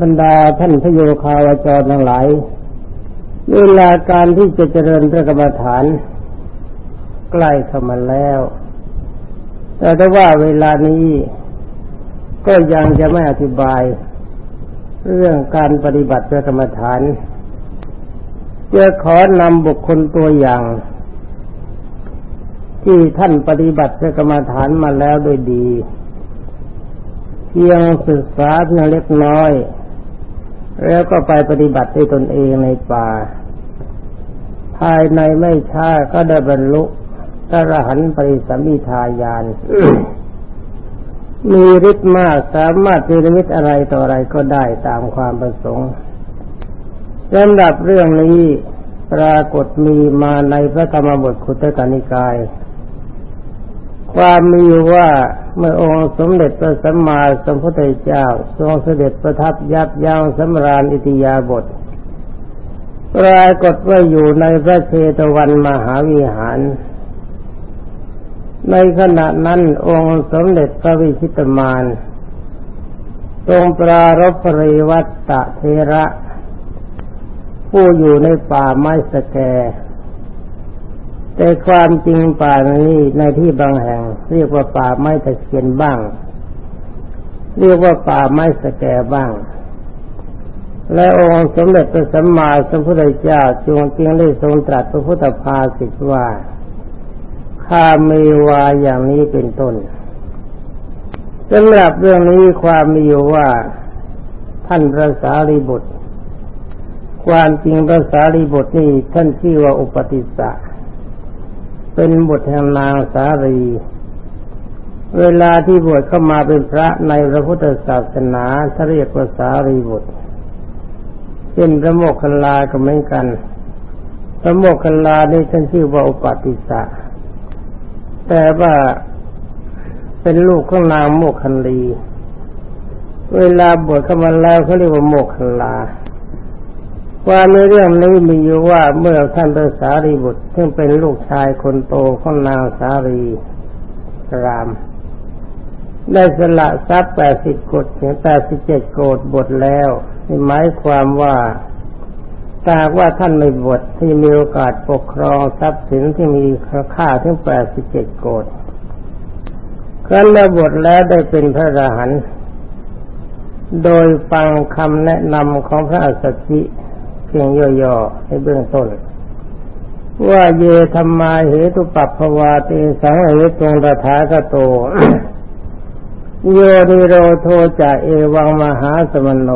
บรรดาท่านพโยคาวาจรทั้งหลาย เวลาการที่จะเจริญพระกรรมฐาน ใกล้เข้ามาแล้ว แต่ถ้ว่าเวลานี้ก็ยังจะไม่อธิบาย เรื่องการปฏิบัติพระกรรมฐานจะขอนำบุคคลตัวอย่าง ที่ท่านปฏิบัติพระกรรมฐานมาแล้วโดยดี ยงศึกษาเพียงเล็กน้อย แล้วก็ไปปฏิบัติด้วยตนเองในป่า ภายในไม่ช้าก็ได้บรรลุตรหันปริสัมมิทายาน มีฤทธิ์มากสามารถนิมิตอะไรต่ออะไรก็ได้ตามความประสงค์ลำดับเรื่องนี้ปรากฏมีมาในพระธรรมบทคุตกานิกาย ความมีว่าเมื่อองค์สมเด็จพระสัมมาสัมพุทธเจ้า ทรงเสด็จประทับยับยั้งสำราญอิติยาบทปรากฏว่าอยู่ในพระเชตวันมหาวิหาร ในขณะนั้นองค์สมเด็จพระวิชิตมานทรงปรารภปริวัตตะเทระ ผู้อยู่ในป่าไม้สแก แต่ความจริงป่านี้ในที่บางแห่ง เรียกว่าป่าไม้ตะเคียนบ้าง เรียกว่าป่าไม้สแกบ้าง และองค์สมเด็จพระสัมมาสัมพุทธเจ้าจงจริงได้ทรงตรัสพระพุทธภาสิตว่าข้ามีวาอย่างนี้เป็นต้นสำหรับเรื่องนี้ความมีอยู่ว่าท่านพระสารีบุตร ความจริงพระสารีบุตรนี่ท่านชื่อว่าอุปติสสะ เป็นบทแห่งนางสารี เวลาที่บวชเข้ามาเป็นพระในพระพุทธศาสนาถ้าเรียกว่าสารีบุตรเป็นพระโมคคัลลาก็เหมือนกัน พระโมคคัลลาได้ท่านชื่อว่าอุปติสะแต่ว่าเป็นลูกของนางโมคคัลลี เวลาบวชเข้ามาแล้วเขาเรียกว่าโมคคัลลา วามในเรื่องนี้มีอยู่ว่าเมื่อท่านพระสารีบุตรซึ่งเป็นลูกชายคนโตของนางสารีราม ได้สละทรัพย์แปดสิบกดถึงแปดสิบเจ็ดโกดบทแล้วหมายความว่าตาว่าท่านไม่บวชที่มีโอกาสปกครองทรัพย์สินที่มีค่าถึงแปดสิบเจ็ดโกดครั้นมาบวชแล้วได้เป็นพระอรหันต์โดยฟังคำแนะนำของพระอัสสชิ เพียงย่อๆในเบื้องต้น ว่าเยธรรมาเหตุปัปภวาติสังเหตุงระถาคโต โยนิโรโทจะเอวังมหาสมโน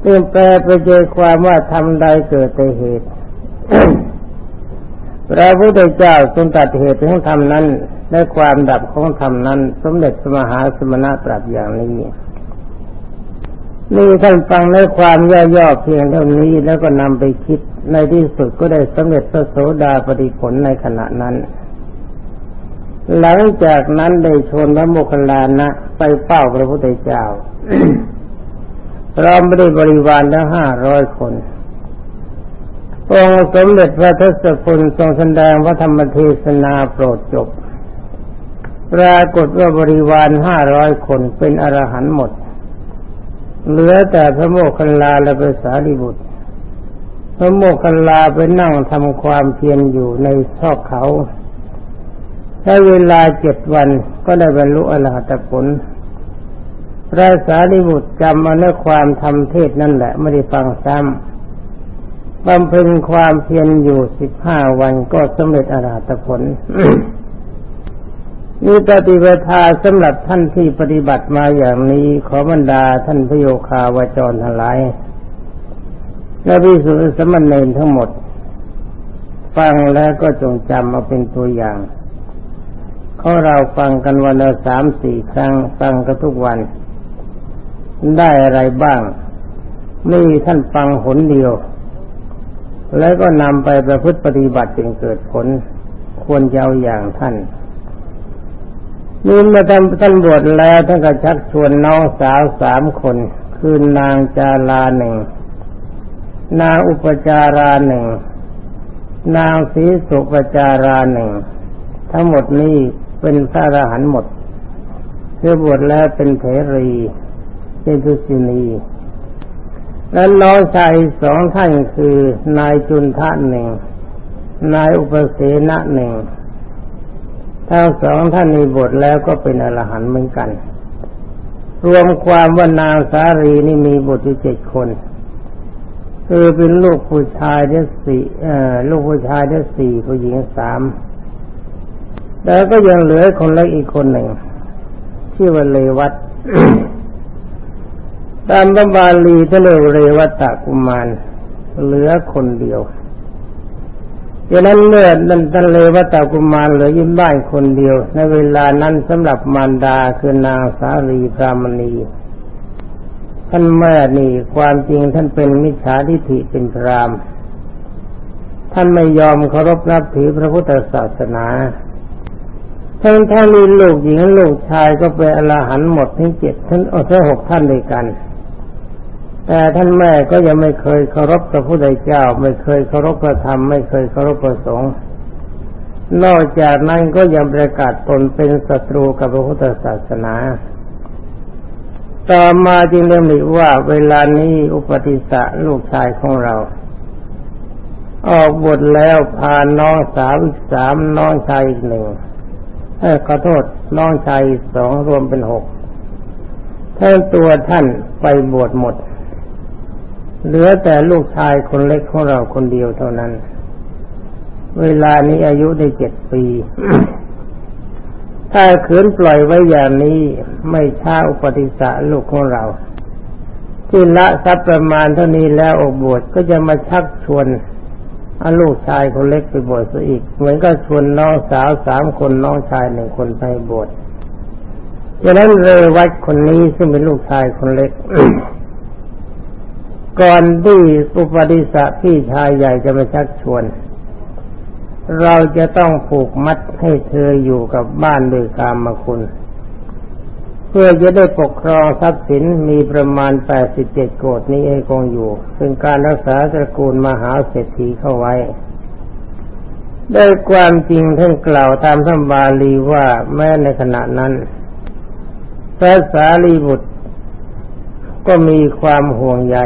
เป็นแปลไปเจอความว่าทำใดเกิดแต่เหตุพระพุทธเจ้าทรงตัดเหตุของธรรมนั้นและความดับของธรรมนั้น สมเด็จพระมหาสมณะตรัสอย่างนี้ นี่ท่านฟังในความย่อๆเพียงเท่านี้แล้วก็นำไปคิดในที่สุดก็ได้สำเร็จพระโสดาปฏิผลในขณะนั้น หลังจากนั้นได้ชนพระโมคคัลลานะไปเป้าพระพุทธเจ้าพร้อมด้วยบริวารทั้งห้าร้อยคนองค์สมเด็จพระทศพลทรงแสดงพระธรรมเทศนาโปรดจบ ปรากฏว่าบริวารห้าร้อยคนเป็นอรหันต์หมด เหลือแต่พระโมคคัลลาและภาษาดิบุตร พระโมคคัลลาไปนั่งทำความเพียรอยู่ในชอกเขาใช้เวลาเจ็ดวันก็ได้บรรลุอรหัตผลพระสารีบุตรจำมาเนื้อความทำเทศนั่นแหละไม่ได้ฟังซ้ำบำเพ็ญความเพียรอยู่สิบห้าวันก็สำเร็จอรหัตผล มีปฏิปทาสำหรับท่านที่ปฏิบัติมาอย่างนี้ขอบรรดาท่านพโยคาวาจรทั้งหลายและพิสุสมณเณรทั้งหมด ฟังแล้วก็จงจำมาเป็นตัวอย่างเขาเราฟังกันวันละสามสี่ครั้งฟังกันทุกวัน ได้อะไรบ้าง นี่ท่านฟังหนเดียว แล้วก็นำไปประพฤติปฏิบัติจึงเกิดผล ควรจะเอาอย่างท่าน นี่มาทำท่านบวชแล้วท่านก็ชักชวนน้องสาวสามคน คือนางจาราหนึ่ง นางอุปจาราหนึ่ง นางศรีสุปจาราหนึ่ง ทั้งหมดนี้เป็นพระอรหันต์หมดคือบวชแล้วเป็นเถรีเจตุสินีและน้องชายสองท่านคือนายจุนทะหนึ่ง นายอุปเสนะหนึ่ง ทั้งสองท่านในบทแล้วก็เป็นอรหันต์เหมือนกัน รวมความว่านางสารีนี่มีบุตรเจ็ดคนคือเป็นลูกผู้ชายได้สี่ลูกผู้ชายได้สี่ผู้หญิงสามแล้วก็ยังเหลือคนเล็กอีกคนหนึ่งชื่อว่าเลวัตตามพระบาลีทะเลเรวัตกุมารเหลือคนเดียว ดังนั้นเมื่อนันทะเลวัตกุมารเหลือยิ้มบ้านคนเดียว ในเวลานั้นสำหรับมารดาคือนางสาลีพรามณีท่านแม่นี่ความจริงท่านเป็นมิจฉาทิฏฐิเป็นพรามท่านไม่ยอมเคารพนับถือพระพุทธศาสนาทั้งท่านมีลูกหญิงลูกชายก็เป็นอรหันต์หมดทั้งเจ็ดท่านเอทั้งหกท่านด้วยกัน แต่ท่านแม่ก็ยังไม่เคยเคารพพระพุทธเจ้า ไม่เคยเคารพพระธรรม ไม่เคยเคารพพระสงฆ์นอกจากนั้นก็ยังประกาศตนเป็นศัตรูกับพระพุทธศาสนา ต่อมาจึงเรียกว่าเวลานี้อุปติสะลูกชายของเรา ออกบทแล้วพาน้องสาวอีกสามน้องชายอีกหนึ่งขอโทษน้องชายสองรวมเป็นหกทั้งตัวท่านไปบวชหมด เหลือแต่ลูกชายคนเล็กของเราคนเดียวเท่านั้น เวลานี้อายุได้เจ็ดปี ถ้าขืนปล่อยไว้อย่างนี้ไม่ช้าอุปติสะลูกของเรา ที่ละทรัพย์ประมาณเท่านี้แล้วออกบวชก็จะมาชักชวนอาลูกชายคนเล็กไปบวชซะอีก เหมือนก็ชวนน้องสาวสามคนน้องชายหนึ่งคนไปบวชดังนั้นเลยวัดคนนี้ซึ่งเป็นลูกชายคนเล็ก ก่อนที่อุปติสะพี่ชายใหญ่จะมาชักชวน เราจะต้องผูกมัดให้เธออยู่กับบ้านโดยกามคุณ เพื่อจะได้ปกครองทรัพย์สินมีประมาณแปดสิบเจ็ดโกดนี้เองคงอยู่ เป็นการรักษาตระกูลมหาเศรษฐีเข้าไว้ด้วยความจริงท่านกล่าวตามธรรมบาลีว่าแม้ในขณะนั้นพระสารีบุตรก็มีความห่วงใย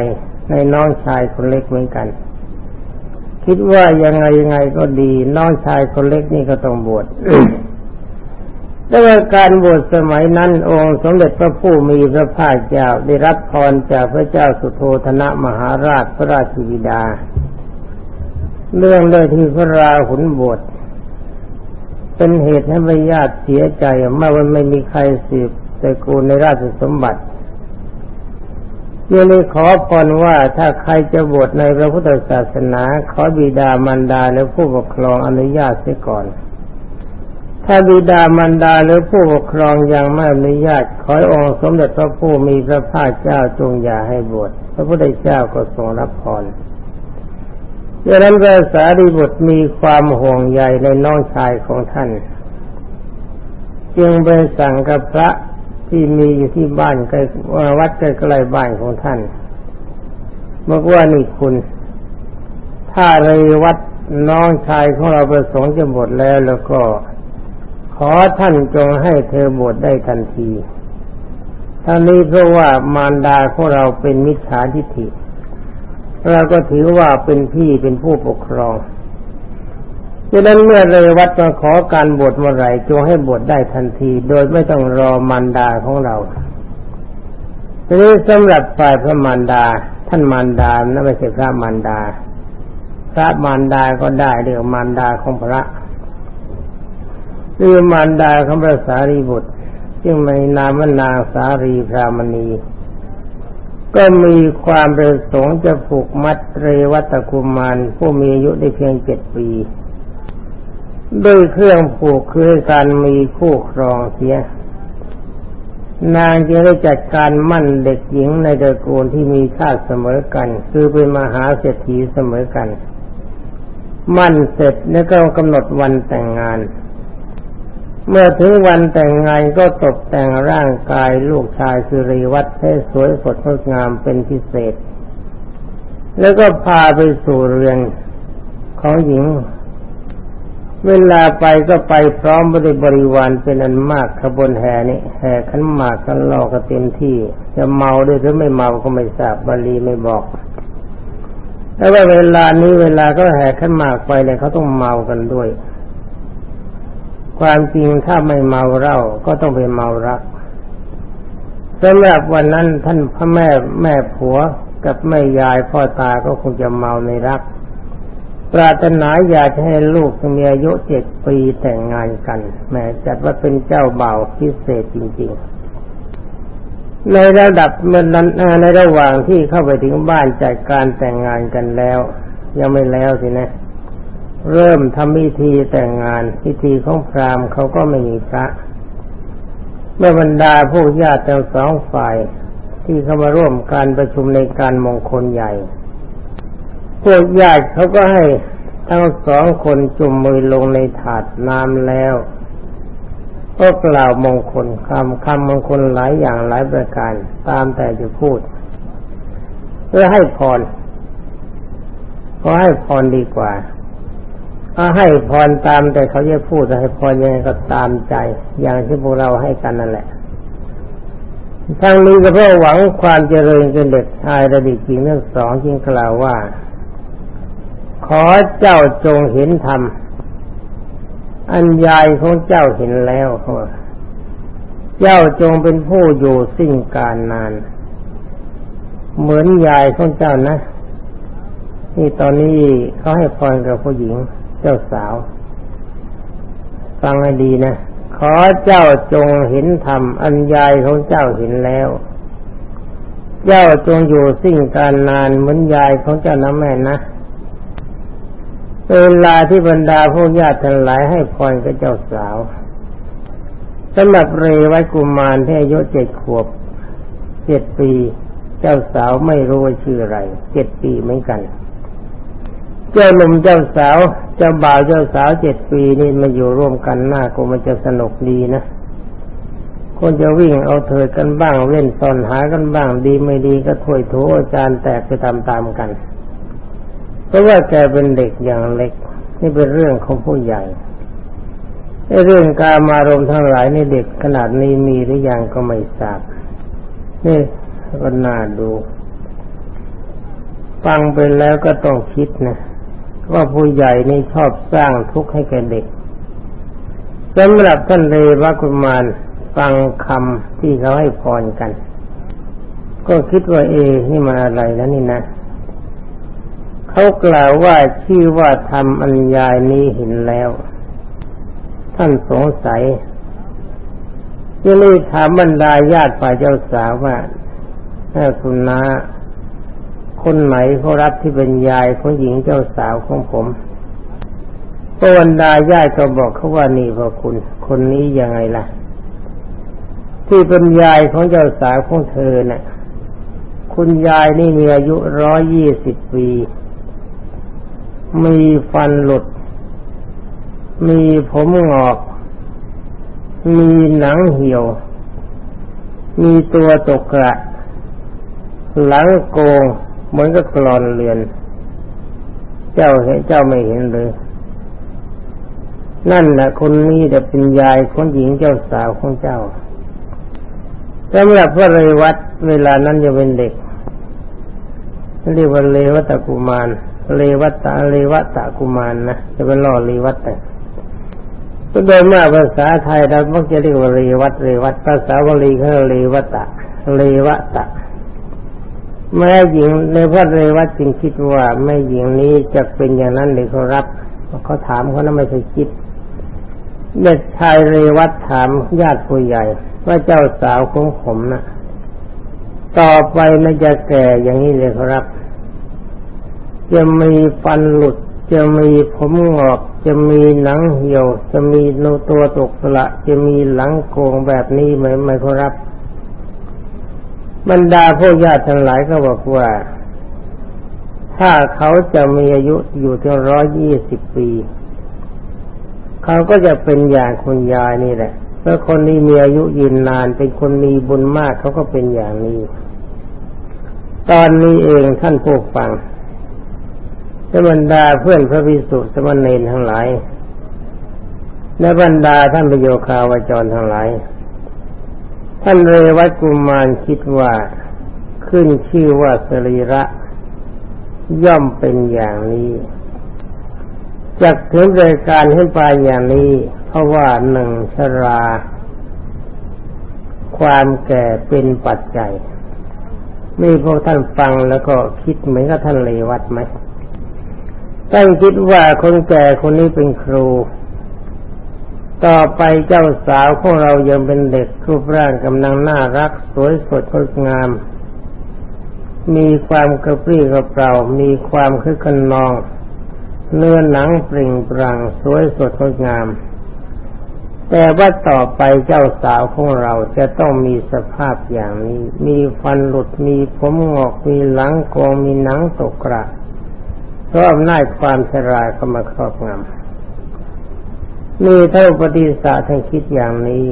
ในน้องชายคนเล็กเหมือนกัน คิดว่ายังไงยังไงก็ดี น้องชายคนเล็กนี่ก็ต้องบวชแต่ว่าการบวชสมัยนั้น องค์สมเด็จพระผู้มีพระภาคเจ้าได้รับพรจากพระเจ้าสุโธธนะมหาราชพระราชบิดา เรื่องเลยที่พระราหุลบวชเป็นเหตุให้พระญาติเสียใจเมื่อวันไม่มีใครสืบแต่กูในราชสมบัติ ยังเลยขอพรว่าถ้าใครจะบวชในพระพุทธศาสนา ขอบิดามารดาและผู้ปกครองอนุญาตเสียก่อน ถ้าบิดามารดาหรือผู้ปกครองยังไม่อนุญาต ขอองค์สมเด็จพระผู้มีพระภาคเจ้าจงอย่าให้บวชพระพุทธเจ้าก็ทรงรับพรดังนั้นพระสารีบุตรมีความห่วงใยในน้องชายของท่าน จึงไปสั่งกับพระ ที่มีอยู่ที่บ้านใกล้วัดใกล้ๆบ้านของท่านบอกว่านี่คุณ ถ้าเลยวัดน้องชายของเราประสงค์จะบวชแล้วแล้วก็ ขอท่านจงให้เธอบวชได้ทันทีท่านี้เพราะว่ามารดาของเราเป็นมิจฉาทิฏฐิเราก็ถือว่าเป็นพี่เป็นผู้ปกครอง ดังนั้นเมื่อเลยวัดมาขอการบวชเมื่อไหร่จงให้บวชได้ทันที โดยไม่ต้องรอมารดาของเราทีนี้สำหรับฝ่ายพระมารดา ท่านมารดานั่นไม่ใช่พระมารดา พระมารดาก็ได้เรียกมารดาของพระหรือมารดาของพระสารีบุตรซึ่งในนามนางสารีพรามณี ก็มีความประสงค์จะผูกมัดเรวัตกุมารผู้มีอายุได้เพียงเจ็ดปี ด้วยเครื่องผูกคือการมีคู่ครองเสีย นางจึงได้จัดการมั่นเด็กหญิงในตระกูลที่มีชาติเสมอกัน คือเป็นมหาเศรษฐีเสมอกัน มั่นเสร็จแล้วก็กำหนดวันแต่งงาน เมื่อถึงวันแต่งงานก็ตกแต่งร่างกายลูกชายคือรีวัตให้สวยสดงดงามเป็นพิเศษ แล้วก็พาไปสู่เรือนของหญิง เวลาไปก็ไปพร้อมบริบริวารเป็นอันมากขบวนแห่นี่แห่ขันหมากกันลอกกันเต็มที่ จะเมาด้วยหรือไม่เมาก็ไม่ทราบบาลีไม่บอกแต่ว่าเวลานี้เวลาก็แห่ขันหมากไปเลยเขาต้องเมากันด้วย ความจริงถ้าไม่เมาเล้าก็ต้องไปเมารักสำหรับวันนั้นท่านพ่อแม่แม่ผัวกับแม่ยายพ่อตาก็คงจะเมาในรัก ปรารถนาอยากให้ลูกมีอายุเจ็ดปีแต่งงานกันแม้จัดว่าเป็นเจ้าบ่าวพิเศษจริง ๆ ในระดับเมื่อนั้นในระหว่างที่เข้าไปถึงบ้านจัดการแต่งงานกันแล้ว ยังไม่แล้วสินะ เริ่มทำพิธีแต่งงานพิธีของพราหมณ์เขาก็ไม่มีพระ เมื่อบรรดาผู้ญาติทั้งสองฝ่ายที่เข้ามาร่วมการประชุมในการมงคลใหญ่ พวกญาติเขาก็ให้ทั้งสองคนจุ่มมือลงในถาดน้ำแล้ว ก็กล่าวมงคลคำคำมงคลหลายอย่างหลายประการตามแต่จะพูด เพื่อให้พรก็ให้พรดีกว่าถ้าให้พรตามแต่เขาจะพูดให้พรยังไงก็ตามใจ อย่างที่พวกเราให้กันนั่นแหละทั้งนี้ก็เพื่อหวังความเจริญกันเด็กชายระดิจริงทั้งสองจึงกล่าวว่า ขอเจ้าจงเห็นธรรม อันยายของเจ้าเห็นแล้วเจ้าจงเป็นผู้อยู่สิ้นการนาน เหมือนยายของเจ้านะ นี่ตอนนี้เขาให้พรกับผู้หญิงเจ้าสาว ฟังให้ดีนะ ขอเจ้าจงเห็นธรรม อันยายของเจ้าเห็นแล้วเจ้าจงอยู่สิ่งการนานเหมือนยายของเจ้าน้ำแม่นะ เวลาที่บรรดาผู้ญาติทั้งหลายให้พรกับเจ้าสาวสำหรับเรวักุมารที่อายุเจ็ดขวบเจ็ดปี เจ้าสาวไม่รู้ว่าชื่ออะไรเจ็ดปีเหมือนกันเจ้าหนุ่มเจ้าสาวเจ้าบ่าวเจ้าสาวเจ็ดปีนี่มาอยู่ร่วมกันหน้าก็มันจะสนุกดีนะคนจะวิ่งเอาเถิดกันบ้างเล่นตอนหากันบ้างดีไม่ดีก็ถวยโถอาจารย์แตกไปตามๆกัน เพราะว่าแกเป็นเด็กอย่างเล็ก นี่เป็นเรื่องของผู้ใหญ่เรื่องการมารมทั้งหลายในเด็กขนาดนี้มีหรือยังก็ไม่ทราบนี่ก็น่าดูฟังไปแล้วก็ต้องคิดนะว่าผู้ใหญ่นี่ชอบสร้างทุกข์ให้แก่เด็กสำหรับท่านเลวกุมารฟังคำที่เขาให้พรกัน ก็คิดว่าเอ นี่มาอะไรแล้วนี่นะ เขากล่าวว่าชื่อว่าทำอัญญายนี้เห็นแล้ว ท่านสงสัยยังไม่ถามบรรดาญาติฝ่ายเจ้าสาวว่าถ้าคุณนาคนไหนเขารับที่เป็นยายของหญิงเจ้าสาวของผมปวันดาญาติก็บอกเขาว่านี่พอคุณ คนนี้ยังไงล่ะ ที่เป็นยายของเจ้าสาวของเธอเนะ่ะ คุณยายนี่มีอายุร้อยยี่สิบปี มีฟันหลุด มีผมงอก มีหนังเหี่ยว มีตัวตกกระ หลังโกงเหมือนกับกรอนเรือน เจ้าเห็นเจ้าไม่เห็นเลยนั่นแหละคนนี้จะเป็นยายคนหญิงเจ้าสาวของเจ้าสำหรับพระเรวัตเวลานั้นยังเป็นเด็กเรียกว่าเลวัตกุมาร เลวัตะเลวัตะกุมารนะจะเป็นล่อเลวัตแต่โดยมากภาษาไทยเรามักจะเรียกว่าเลวัตเลวัตภาษาบาลีเขาเลวัตะเลวัตะแม่หญิงในพระเรวัตจึงคิดว่าแม่หญิงนี้จะเป็นอย่างนั้นเลยเขารับเขาถามเขานั้นไม่ใช่คิดเด็กชายเรวัตถามญาติผู้ใหญ่ ว่าเจ้าสาวของผมนะ่ะ ต่อไปน่าจะแก่อย่างนี้เลยครับ จะมีฟันหลุด จะมีผมงอก จะมีหนังเหี่ยว จะมีโนตัวตกสละ จะมีหลังโกงแบบนี้ไหมไหมครับ บรรดาพวกญาติทั้งหลายก็บอกว่า ถ้าเขาจะมีอายุอยู่ถึงร้อยยี่สิบปี เขาก็จะเป็นอย่างคุณยายนี่แหละเพราะคนนี้มีอายุยืนนาน เป็นคนมีบุญมากเขาก็เป็นอย่างนี้ ตอนนี้เองท่านผู้ฟัง บรรดาเพื่อนพระวิสุทธิสมณีทั้งหลายในบรรดาท่านประโยคาวจรทั้งหลาย ท่านเรวัตกุมารคิดว่าขึ้นชื่อว่าสรีระ ย่อมเป็นอย่างนี้จากถึงรายการขึ้นไปอย่างนี้ เพราะว่าหนึ่งชรา ความแก่เป็นปัจจัย ไมีพวกท่านฟังแล้วก็คิดเหมือนกับท่านเลวัตไหม ท่านคิดว่าคนแก่คนนี้เป็นครู ต่อไปเจ้าสาวของเรายังเป็นเด็กรูปร่างกำลังน่ารัก สวยสดงดงาม มีความกระปรี้กระเปร่า มีความคึกขนอง เนื้อหนังปริ่งปรังสวยสดงดงาม แต่ว่าต่อไปเจ้าสาวของเราจะต้องมีสภาพอย่างนี้ มีฟันหลุด มีผมงอก มีหลังกองมีหนังตกกระ เพราะอำนาจความชราเข้ามาครอบงำมีเท่าปฏิสาท่านคิดอย่างนี้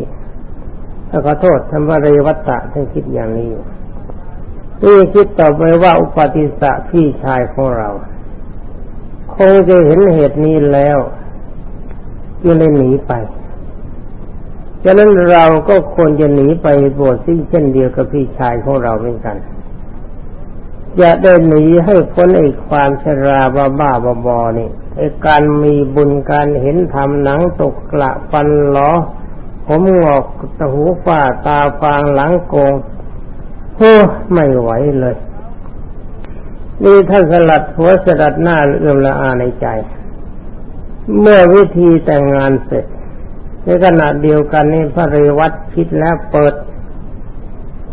ถ้าขอโทษท่านว่าเรวัตตะท่านคิดอย่างนี้ที่คิดต่อไปว่าอุปติสะพี่ชายของเรา คงจะเห็นเหตุนี้แล้วจึงเลยหนีไปฉะนั้นเราก็ควรจะหนีไปบวชซิ่งเช่นเดียวกับพี่ชายของเราเหมือนกัน อย่าได้หนีให้พ้นไอ้ความชราบ้าบ้าบอนี่ไอ้การมีบุญการเห็นธรรมหนังตกกระฟันหลอผมงอกตะหูฝ้าตาฟางหลังโกงโอ้ไม่ไหวเลย นี่ท่านสลัดหัวสลัดหน้าเอื้อมละอาในใจ เมื่อวิธีแต่งงานเสร็จในขณะเดียวกันนี่พระเรวัตคิดแล้วเปิด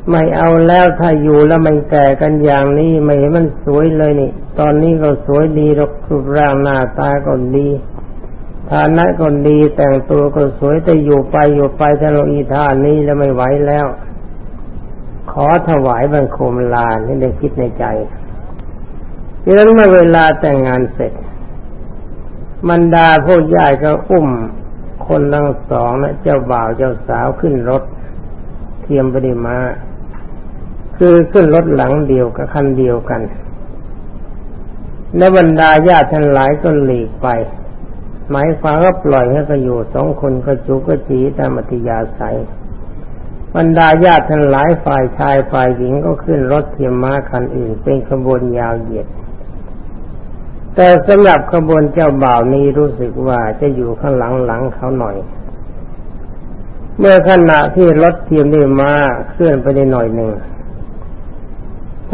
ไม่เอาแล้วถ้าอยู่แล้วมันแก่กันอย่างนี้ไม่เห็นมันสวยเลยนี่ ตอนนี้ก็สวยดีรูปร่างหน้าตาก็ดีฐานะก็ดีแต่งตัวก็สวยแต่อยู่ไปอยู่ไปถ้าเราอีท่านี้แล้วไม่ไหวแล้ว ขอถวายบังคมลาที่ได้คิดในใจดังนั้นเมื่อเวลาแต่งงานเสร็จบรรดาพวกญาติก็อุ้มคนทั้งสองนะเจ้าบ่าวเจ้าสาวขึ้นรถ เทียมไปดีมา คือขึ้นรถหลังเดียวกับคันเดียวกัน และบรรดาญาติทั้งหลายก็หลีกไป หมายความว่าปล่อยให้ก็อยู่สองคนก็จุก็จีตามอัธยาศัยบรรดาญาติทั้งหลายฝ่ายชายฝ่ายหญิงก็ขึ้นรถเทียมม้าคันอื่น เป็นขบวนยาวเหยียด แต่สำหรับขบวนเจ้าบ่าวนี้รู้สึกว่าจะอยู่ข้างหลังหลังเขาหน่อย เมื่อขณะที่รถเทียมได้มาเคลื่อนไปได้หน่อยหนึ่ง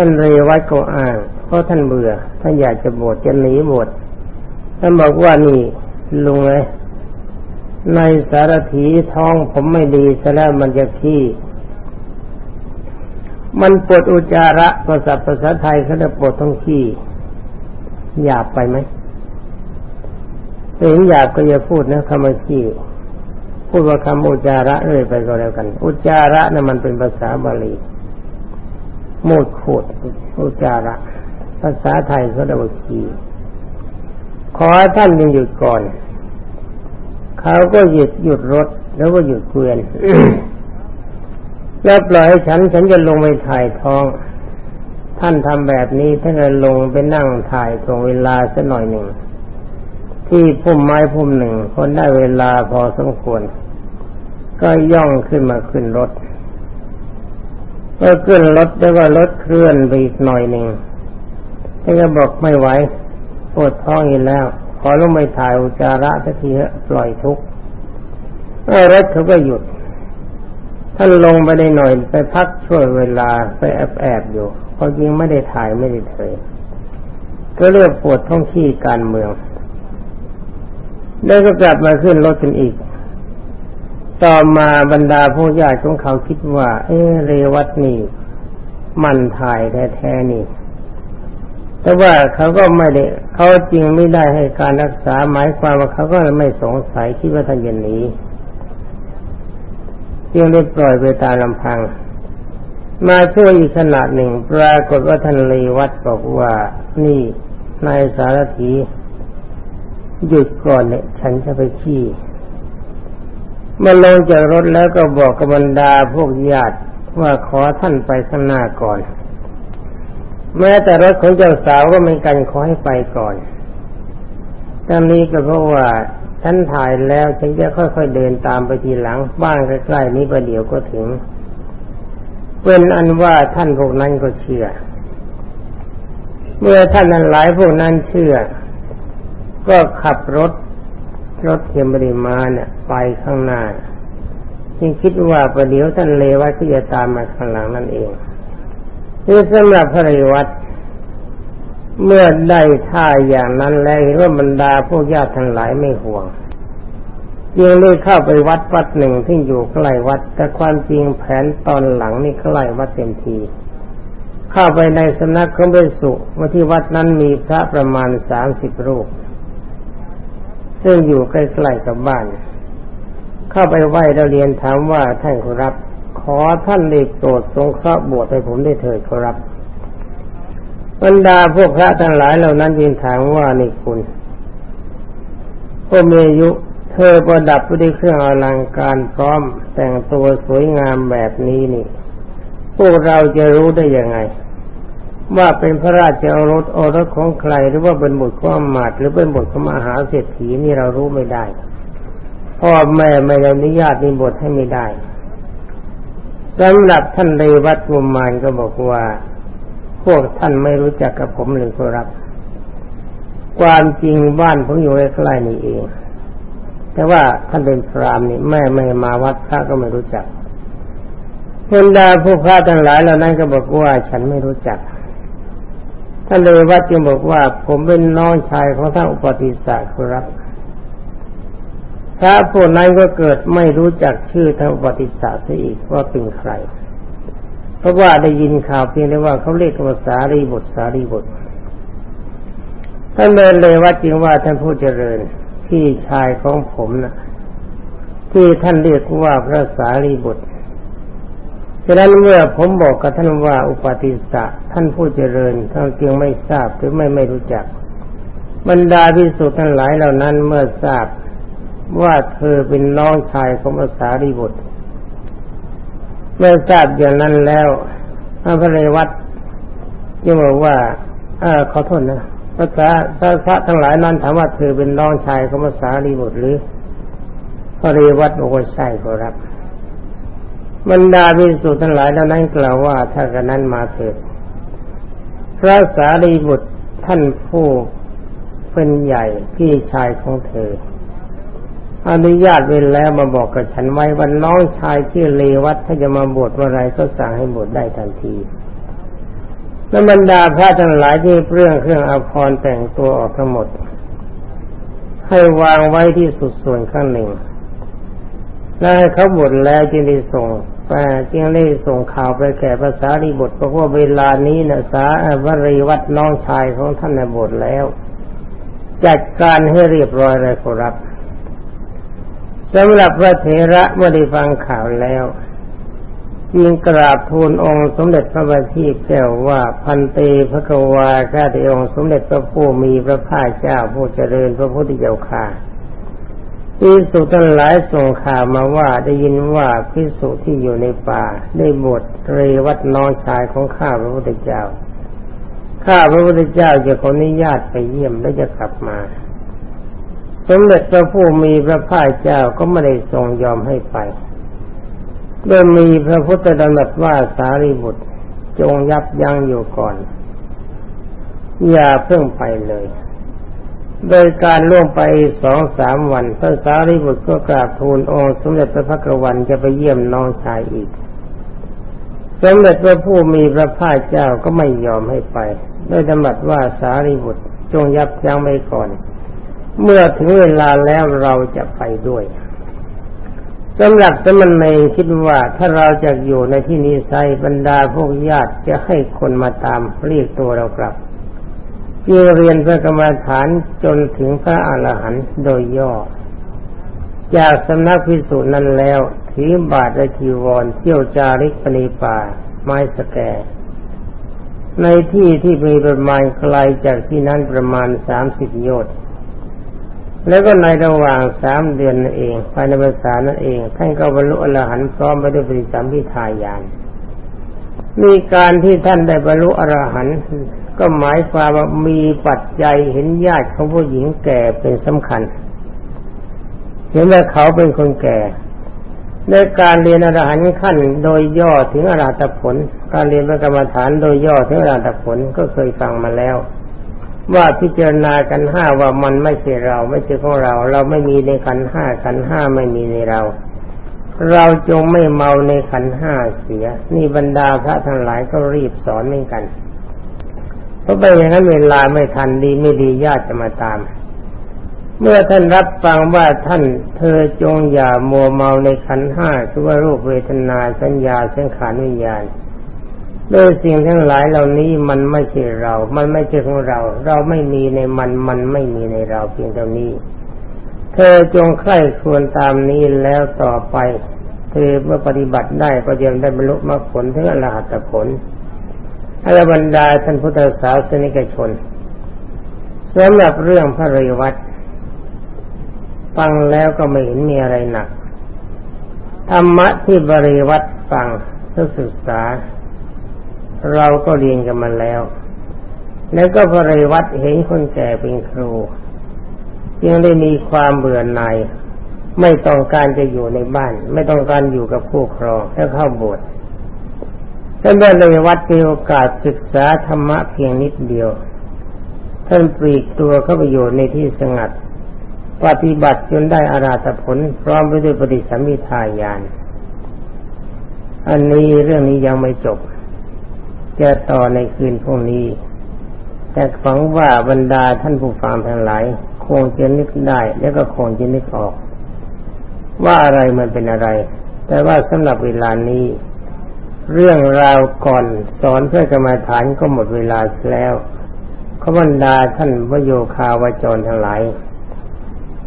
ท่านเรวัตก็อ้างเพราะท่านเบื่อ ท่านอยากจะบวชจะหนีบวชท่านบอกว่านี่ลุงเลยในสารถีท้องผมไม่ดีซะแล้วมันจะขี้มันปวดอุจาระภาษาภาษาไทยเขาจะปวดท้องขี้หยาบไปไหมถึงหยาบก็อย่าพูดนะคำว่าขี้พูดว่าคำอุจาระเรื่อยไปก็แล้วกัน อุจาระนะ่ะมันเป็นภาษาบาลี โมดขูดอุจาระภาษาไทยเขาเรียกว่าขีขอท่านยังหยุดก่อน เขาก็หยุดหยุดรถแล้วก็หยุดเกวียนแล้วปล่อยให้ฉันฉันจะลงไปถ่ายท้อง ท่านทำแบบนี้ท่านจะลงไปนั่งถ่ายตรงเวลาสักหน่อยหนึ่ง ที่พุ่มไม้พุ่มหนึ่ง คนได้เวลาพอสมควร ก็ย่องขึ้นมาขึ้นรถ เมื่อขึ้นรถแล้วก็รถเคลื่อนไปอีกหน่อยหนึ่งท่านก็บอกไม่ไหวปวดท้องอีกแล้ว ขอลงไปถ่ายอุจาระสักทีปล่อยทุกข์รถเขาก็หยุด ท่านลงไปได้หน่อยไปพักช่วยเวลาไปแอบแอบอยู่พอจริงไม่ได้ถ่ายไม่ได้เทยก็เลือกปวดท้องที่การเมือง แล้วก็กลับมาขึ้นรถกันอีก ต่อมาบรรดาผู้ญาติของเขาคิดว่า เออเรวัตนี่มันถ่ายแท้ๆนี่ แต่ว่าเขาก็ไม่ได้เขาจริงไม่ได้ให้การรักษาหมายความว่าเขาก็ไม่สงสัยคิดว่าท่านยันนี้จึงได้ปล่อยไปตามลำพัง มาช่วยอีกขนาดหนึ่ง ปรากฏว่าท่านเลวัตบอกว่านี่นายสารถีหยุดก่อนเนี่ยฉันจะไปขี้ มาลงจากรถแล้วก็บอกกับบรรดาพวกญาติว่าขอท่านไปข้างหน้าก่อน แม้แต่รถของเจ้าสาวก็ไม่กันขอให้ไปก่อนดังนี้ก็เพราะว่าฉันถ่ายแล้วฉันจะค่อยๆเดินตามไปทีหลัง บ้านใกล้ๆนี้ประเดี๋ยวก็ถึง เป็นอันว่าท่านพวกนั้นก็เชื่อ เมื่อท่านนั้นหลายพวกนั้นเชื่อ ก็ขับรถ รถเทียมบริมาเนี่ยไปข้างหน้ายิ่งคิดว่าประเดี๋ยวท่านเลวัตก็จะตามมาข้างหลังนั่นเองนี่สำหรับพระเรวัตเมื่อได้ท่าอย่างนั้นแล้วเห็นว่าบรรดาพวกญาติทั้งหลายไม่ห่วงยังเลยเข้าไปวัดวัดหนึ่งที่อยู่ใกล้วัด แต่ความจริงแผนตอนหลังนี่ใกล้วัดเต็มที เข้าไปในสำนักของเบสุว่าที่วัดนั้นมีพระประมาณสามสิบรูป ซึ่งอยู่ใกล้ๆกับบ้าน เข้าไปไหว้เราเรียนถามว่าท่านครับ ขอท่านได้โปรดทรงเคราะห์บวชให้ผมได้เถิดครับบรรดาพวกพระทั้งหลายเหล่านั้นยินถามว่านี่คุณพวกเมยุเธอประดับด้วยเครื่องอลังการพร้อมแต่งตัวสวยงามแบบนี้นี่ พวกเราจะรู้ได้ยังไง ว่าเป็นพระราชโอรสโอรสของใคร หรือว่าเป็นบุตรของอมาตหรือเป็นบุตรของมหาเศรษฐีนี่เรารู้ไม่ได้พ่อแม่ไม่อนุญาตนิบทให้ไม่ได้สำหรับท่านเลวัตมุมมานก็บอกว่า พวกท่านไม่รู้จักกับผมหรือครับ ความจริงบ้านผมอยู่ใกล้ๆนี่เอง แต่ว่าท่านเป็นพรามนี่แม่ไม่มาวัดพระก็ไม่รู้จักบรรดาผู้พระทั้งหลายเหล่านั้นก็บอกว่าฉันไม่รู้จัก ท่านเลยวัดจึงบอกว่า ผมเป็นน้องชายของท่านอุปติสสะครับพระผู้นั้นก็เกิดไม่รู้จักชื่อท่านอุปติสสะเสียอีกว่าเป็นใคร เพราะว่าได้ยินข่าวเพียงแต่ว่าเขาเรียกว่าสารีบทสารีบทท่านเดินเลยว่าจริงว่าท่านผู้เจริญพี่ชายของผมนะที่ท่านเรียกว่าพระสารีบุตร ฉะนั้นเมื่อผมบอกกับท่านว่าอุปติสสะท่านผู้เจริญท่านจึงไม่ทราบหรือไม่ไม่รู้จัก บรรดาพิสุทั้งหลายเหล่านั้นเมื่อทราบว่าเธอเป็นน้องชายของพระสารีบุตร เมื่อทราบอย่างนั้นแล้วพระเรวัตยังบอกว่าอขอโทษนะพระพระพระทั้งหลายนั้นถามว่าเธอเป็นน้องชายของภาษาลีบุตรหรือพระเรวัตบอกว่าใช่ขอรับ บรรดาวิสุทธ์ทั้งหลายแล้วนั้นกล่าวว่าถ้ากันนั้นมาเถิดพระสารีบุตรท่านผู้เป็นใหญ่พี่ชายของเธอ อนุญาตเว้นแล้วมาบอกกับฉันไว้วันน้องชายชื่อเลวัตถ้าจะมาบวชเมื่อไรก็สั่งให้บวชได้ทันทีแล้วบรรดาพระทั้งหลายที่เปลื้องเครื่องอภรรแต่งตัวออกทั้งหมด ให้วางไว้ที่สุดส่วนข้างหนึ่งแล้วให้เขาบวชแล้วจึงได้ส่ง แปจึงได้ส่งข่าวไปแก่ภาษารีบทเพราะว่าเวลานี้นะสาวรีวัดน้องชายของท่านในบวชแล้ว จัดการให้เรียบร้อยเลยครับสำหรับพระเถระเมื่อได้ฟังข่าวแล้วยิงกราบทูลองค์สมเด็จพระบัณฑิตแก้วว่าพันเตพระกวาข้าแต่องค์สมเด็จพระผู้มีพระภาคเจ้าผู้เจริญพระพุทธเจ้าค่ะ พิสุทั้งหลายส่งข่าวมาว่าได้ยินว่าพิสุที่อยู่ในป่า ได้บวชเรวัดน้องชายของข้าพระพุทธเจ้า ข้าพระพุทธเจ้าจะขออนุญาตไปเยี่ยมและจะกลับมา สมเด็จพระผู้มีพระภาคเจ้าก็ไม่ได้ทรงยอมให้ไปโดยมีพระพุทธดำรัสว่าสารีบุตรจงยับยั้งอยู่ก่อน อย่าเพิ่งไปเลย โดยการล่วงไปสองสามวันพระสารีบุตรก็กราบทูลองค์สมเด็จพระพักวันจะไปเยี่ยมน้องชายอีก สมเด็จพระผู้มีพระภาคเจ้าก็ไม่ยอมให้ไปโดยดำรัสว่าสารีบุตรจงยับยั้งไว้ก่อน เมื่อถึงเวลาแล้วเราจะไปด้วยสำหรับสมณเณรคิดว่าถ้าเราจะอยู่ในที่นี้ไซบรรดาพวกญาติจะให้คนมาตามเรียกตัวเรากลับ จึงเรียนพระกรรมฐานจนถึงพระอรหันต์โดยย่อ จากสำนักพิสูจน์นั้นแล้วถือบาทและจีวรเที่ยวจาริกปณีป่า ไม้สแก ในที่ที่มีประมาณไกลจากที่นั้นประมาณสามสิบโยชน์แล้วก็ในระหว่างสามเดือนนั่นเองภายในภาษานั่นเองท่านก็บรรลุอรหันต์พร้อมไปด้วยปริสัมพิทายานมีการที่ท่านได้บรรลุอรหันต์ ก็หมายความว่ามีปัจจัยเห็นญาติของผู้หญิงแก่เป็นสำคัญเห็นว่าเขาเป็นคนแก่ในการเรียนอรหันต์ขั้นโดยย่อถึงอรหัตผล การเรียนพระกรรมฐานโดยย่อถึงอรหัตผลก็เคยฟังมาแล้ว ว่าพิจารณากันห้าว่ามันไม่ใช่เราไม่ใช่ของเรา เราไม่มีในขันห้าขันห้าไม่มีในเรา เราจงไม่เมาในขันห้าเสีย นี่บรรดาพระทั้งหลายก็รีบสอนเหมือนกัน ราะไปอย่างนั้นเวลาไม่ทันดีไม่ดีญาติจะมาตาม เมื่อท่านรับฟังว่าท่านเธอจงอย่ามัวเมาในขันห้าคือว่ารูปเวทนาสัญญาสังขารวิญญาณโดยสิ่งทั้งหลายเหล่านี้มันไม่ใช่เรา มันไม่ใช่ของเรา เราไม่มีในมัน มันไม่มีในเราเพียงเท่านี้ เธอจงใคร่ควรตามนี้แล้วต่อไป เธอเมื่อปฏิบัติได้ก็จะได้บรรลุมรรคผลถึงอรหัตผล อรบรรดาท่านพุทธศาสนิกชนสำหรับเรื่องพระเรวัตฟังแล้วก็ไม่เห็นมีอะไรหนัก ธรรมะที่บริวัติฟังเพื่อศึกษา เราก็เรียนกันมาแล้ว แล้วก็บริวัติเห็นคนแก่เป็นครูยังได้มีความเบื่อหน่ายไม่ต้องการจะอยู่ในบ้าน ไม่ต้องการอยู่กับผู้ครองแค่เข้าโบสถ์ ท่านบริวัติมีโอกาสศึกษาธรรมะเพียงนิดเดียว ท่านปลีกตัวเข้าไปอยู่ในที่สงัด ปฏิบัติจนได้อาราธผล พร้อมไปด้วยปฏิสัมมิทายาน อันนี้เรื่องนี้ยังไม่จบ จะต่อในคืนพรุ่งนี้ แต่ฝังว่าบรรดาท่านผู้ฟังทั้งหลายคงจะนึกได้แล้วก็คงจะนึกออก ว่าอะไรมันเป็นอะไร แต่ว่าสำหรับเวลานี้ เรื่องราวก่อนสอนเพื่อกรรมฐานก็หมดเวลาแล้วขบรรดาท่านวโยคาวจรทั้งหลาย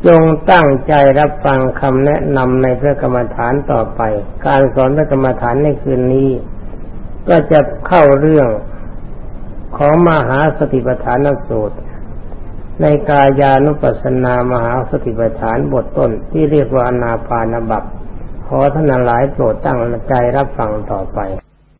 จงตั้งใจรับฟังคำแนะนำในพระกรรมฐานต่อไป การสอนพระกรรมฐานในคืนนี้ ก็จะเข้าเรื่องของมหาสติปัฏฐานสูตร ในกายานุปัสสนามหาสติปัฏฐานบทต้นที่เรียกว่าอนาปานบับ ขอท่านหลายโปรดตั้งใจรับฟังต่อไป